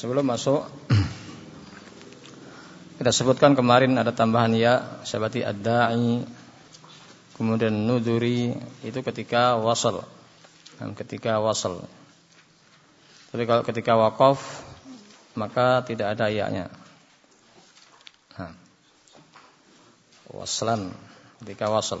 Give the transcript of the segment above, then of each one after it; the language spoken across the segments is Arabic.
sebelum masuk kita sebutkan kemarin ada tambahan ya seperti ad-da'i kemudian nuduri itu ketika wasal. Dan ketika wasal. Tapi kalau ketika wakaf maka tidak ada ya-nya. Waslan ketika wasal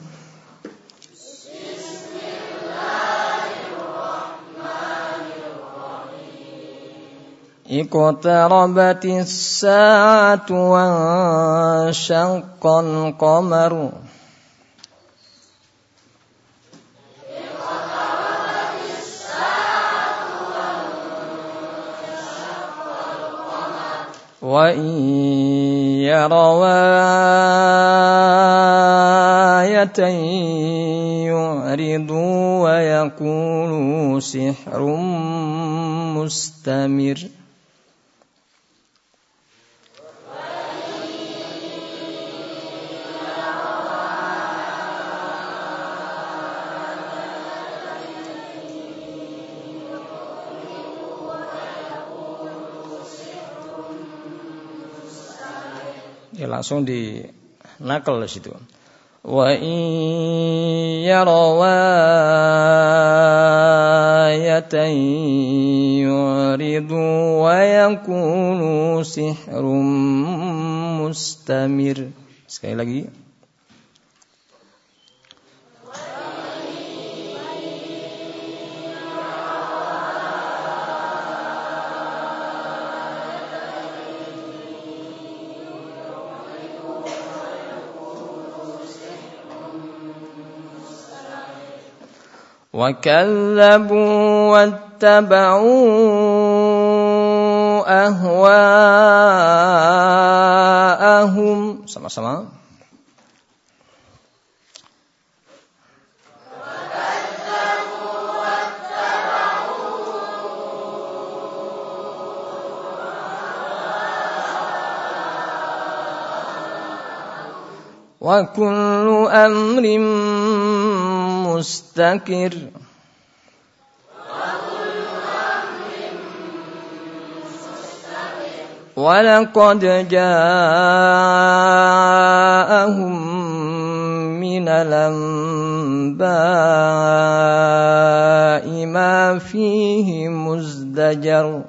اقتربت الساعة وانشق القمر. وإن يروا آية يعرضوا ويقولوا سحر مستمر ya langsung di nakal di situ. Wa in ayatan yuridu wa yakunu sihrum mustamir. Sekali lagi. وكذبوا واتبعوا أهواءهم sama-sama وكل أمر مستكر ولقد جاءهم من الأنباء ما فيه مزدجر.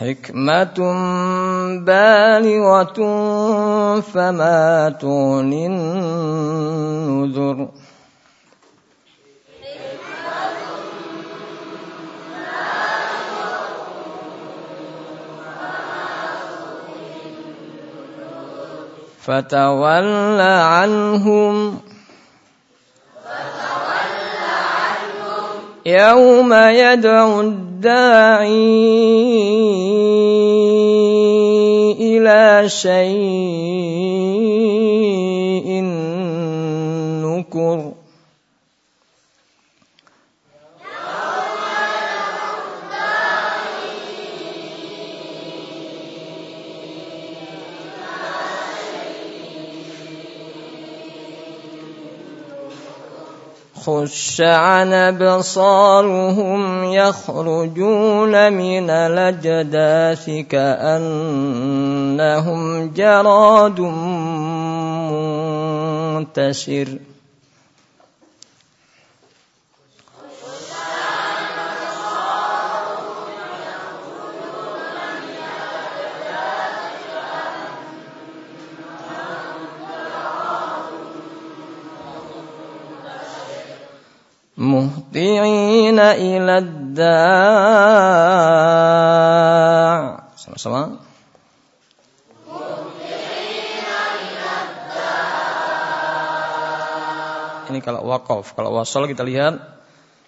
حكمة بالغة فما تغني النذر. فتول عنهم يوم يدعو الداعي إلى شيء نكر. خش عن أبصارهم يخرجون من الأجداث كأنهم جراد منتشر. مهطعين إلى الداع Sama-sama. Ini kalau wakaf, kalau wasal kita lihat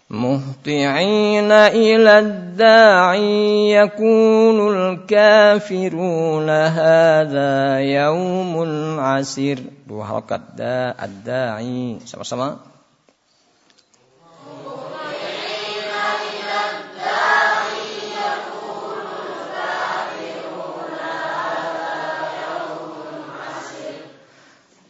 muhti'ina ila da'i yakunul kafiruna hadha yaumun asir. Dua halakat da ad-da'i sama-sama.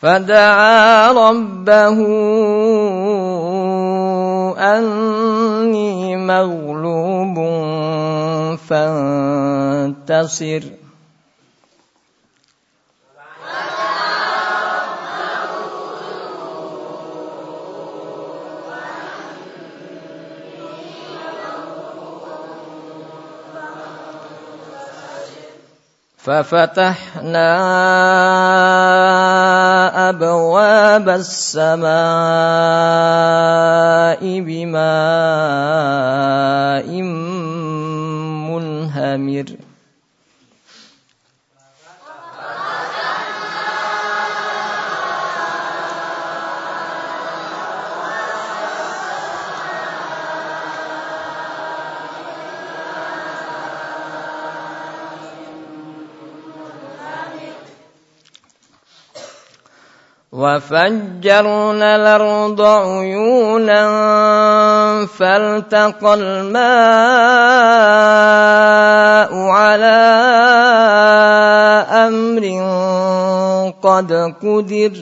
فدعا ربه أني مغلوب فانتصر. ففتحنا أبواب السماء بماء وفجرنا الأرض عيونا فالتقى الماء على أمر قد قدر.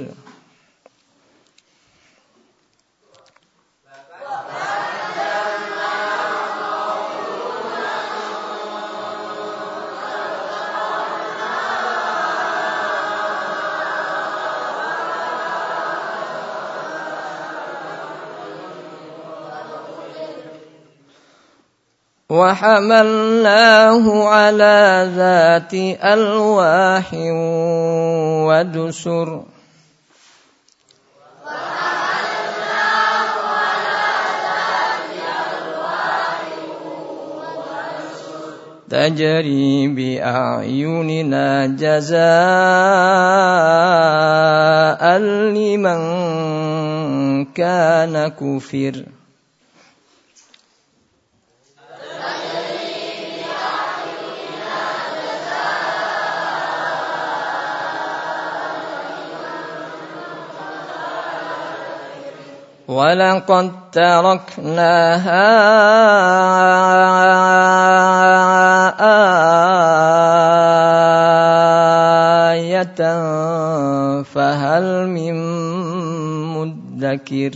وحملناه على ذات ألواح ودسر. تجري بأعيننا جزاء لمن كان كفر. ولقد تركناها آية فهل من مدكر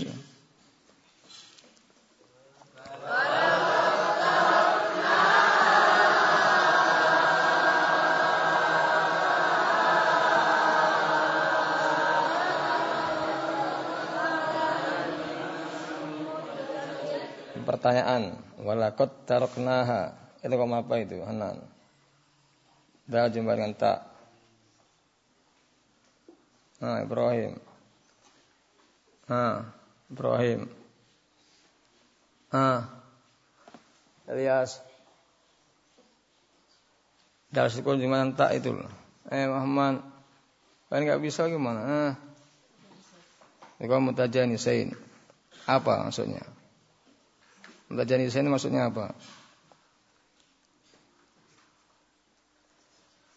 Walakot taroknaha. Itu kok apa itu? Hanan. Dal jumpa dengan tak. Nah, Ibrahim. Nah, Ibrahim. Ah. Elias. Dal sukun jumpa tak itu. Eh, Muhammad. Kan nggak bisa gimana? Ah. Itu mutajani sain. Apa maksudnya? Belajar di sini maksudnya apa?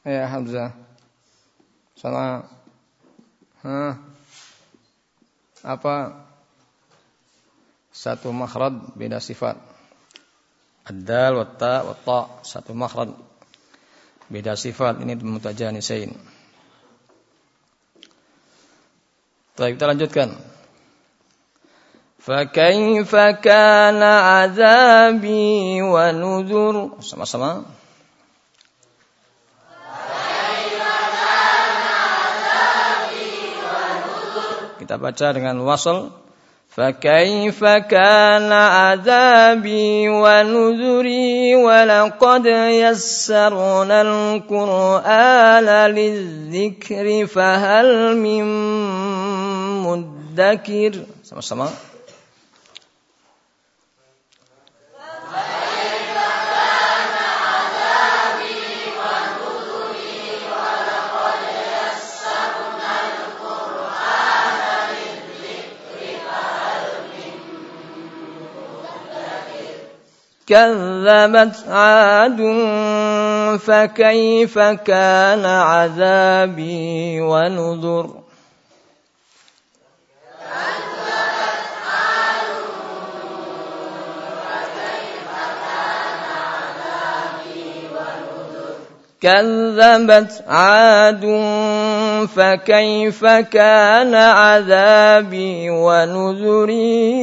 Ya Hamzah. Sama Hah? Apa? Satu makhraj beda sifat. Ad-dal wa ta ta satu makhraj beda sifat ini mutajanisain. Baik, kita lanjutkan. فكيف كان عذابي ونذر؟ sama-sama Kita baca dengan wasal فكيف كان عذابي ونذري ولقد يسرنا القرآن للذكر فهل من مدكر؟ sama-sama كذبت عاد فكيف كان عذابي ونذر كذبت عاد فكيف كان عذابي ونذري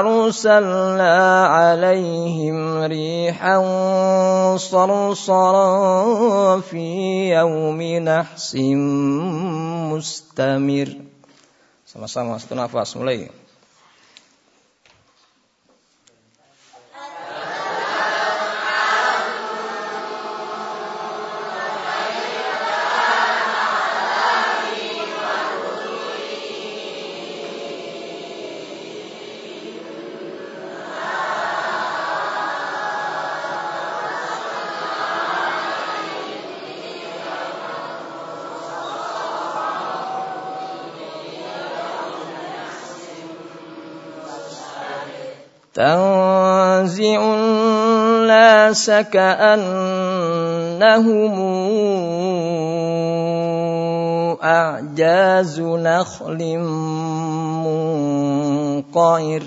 أرسلنا عليهم ريحا صرصرا في يوم نحس مستمر. Sama-sama satu nafas mulai. تنزع الناس كأنهم أعجاز نخل منقعر.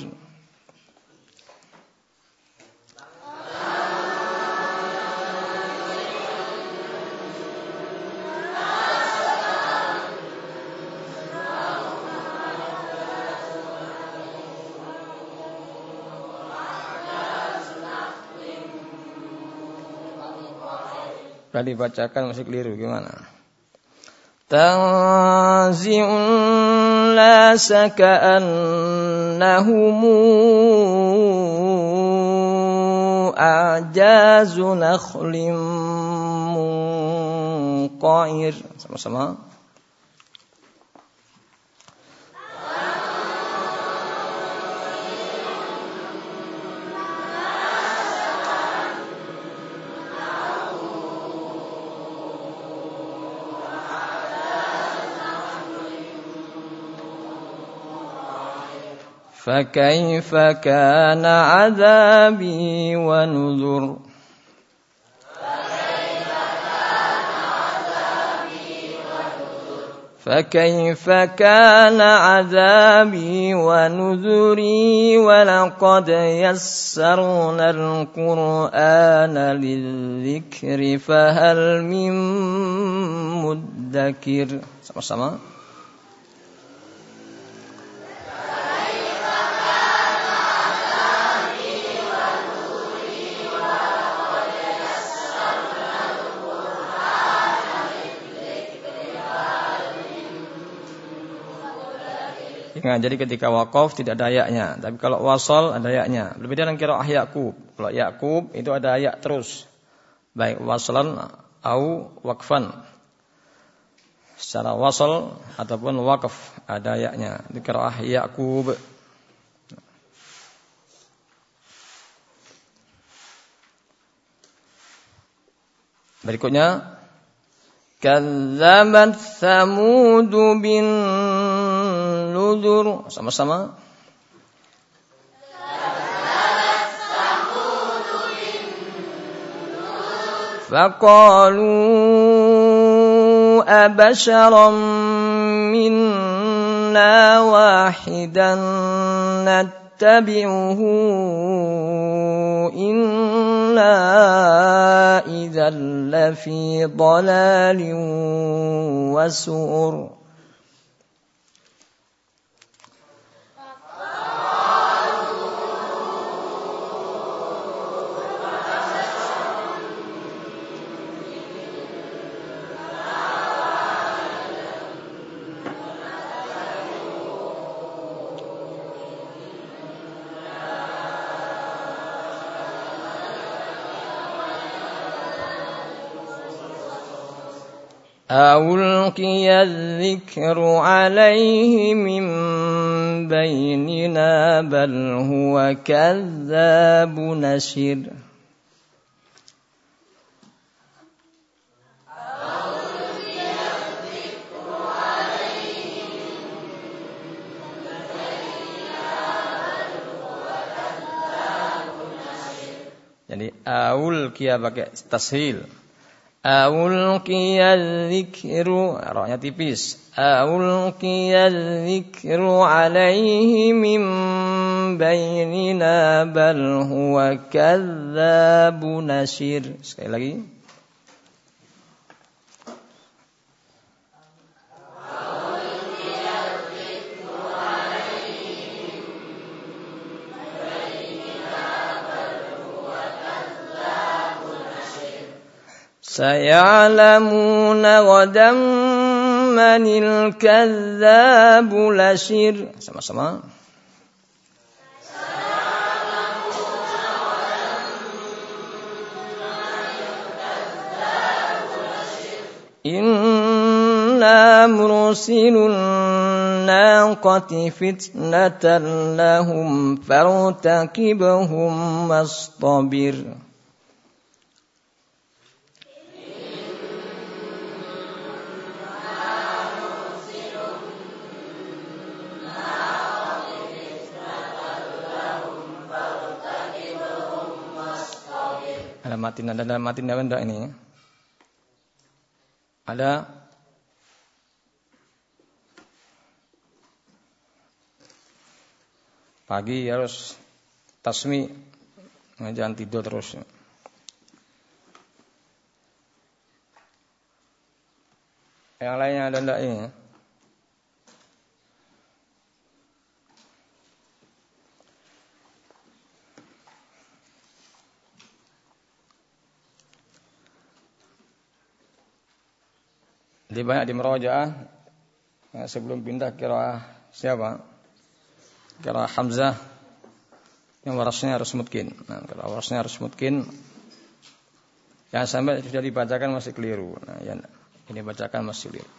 Tadi bacakan masih keliru gimana? Tanzi'un la ka'annahum a'jazu nakhlim munqair. Sama-sama. فكيف كان عذابي ونذر؟ فكيف كان عذابي ونذري ولقد يسرنا القرآن للذكر فهل من مدكر؟ sama-sama Nah, jadi ketika wakaf tidak ada ayatnya, tapi kalau wasal ada ayatnya. Berbeda dengan kira Yakub. Kalau Yakub itu ada ayat terus. Baik wasalan au wakfan. Secara wasal ataupun wakaf ada ayatnya. Di kira Yakub. Berikutnya Kadzabat Thamud bin nuzur sama-sama. فقالوا أبشرا منا واحدا نتبعه إنا إذا لفي ضلال وسؤر ألقي الذكر عليه من بيننا بل هو كذاب نشر. Jadi aul kia pakai tashil. أولقي الذكر رأي تبيس أولقي الذكر عليه من بيننا بل هو كذاب نسير سكي lagi. سيعلمون غدا من الكذاب لشر. sama-sama إنا مرسل الناقة فتنة لهم فارتكبهم واصطبر. Ada matin, ada dalam matin ada enggak ini? Ada pagi harus tasmi jangan tidur terus yang lainnya ada enggak ini Jadi banyak di merojaah nah, sebelum pindah kira siapa? Kira Hamzah yang warasnya harus mungkin. Nah, warasnya harus mungkin yang sampai sudah dibacakan masih keliru. Nah, yang ini bacakan masih keliru.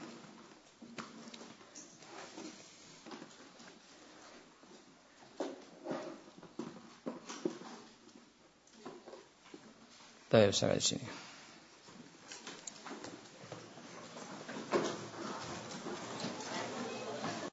Baik, sampai di sini.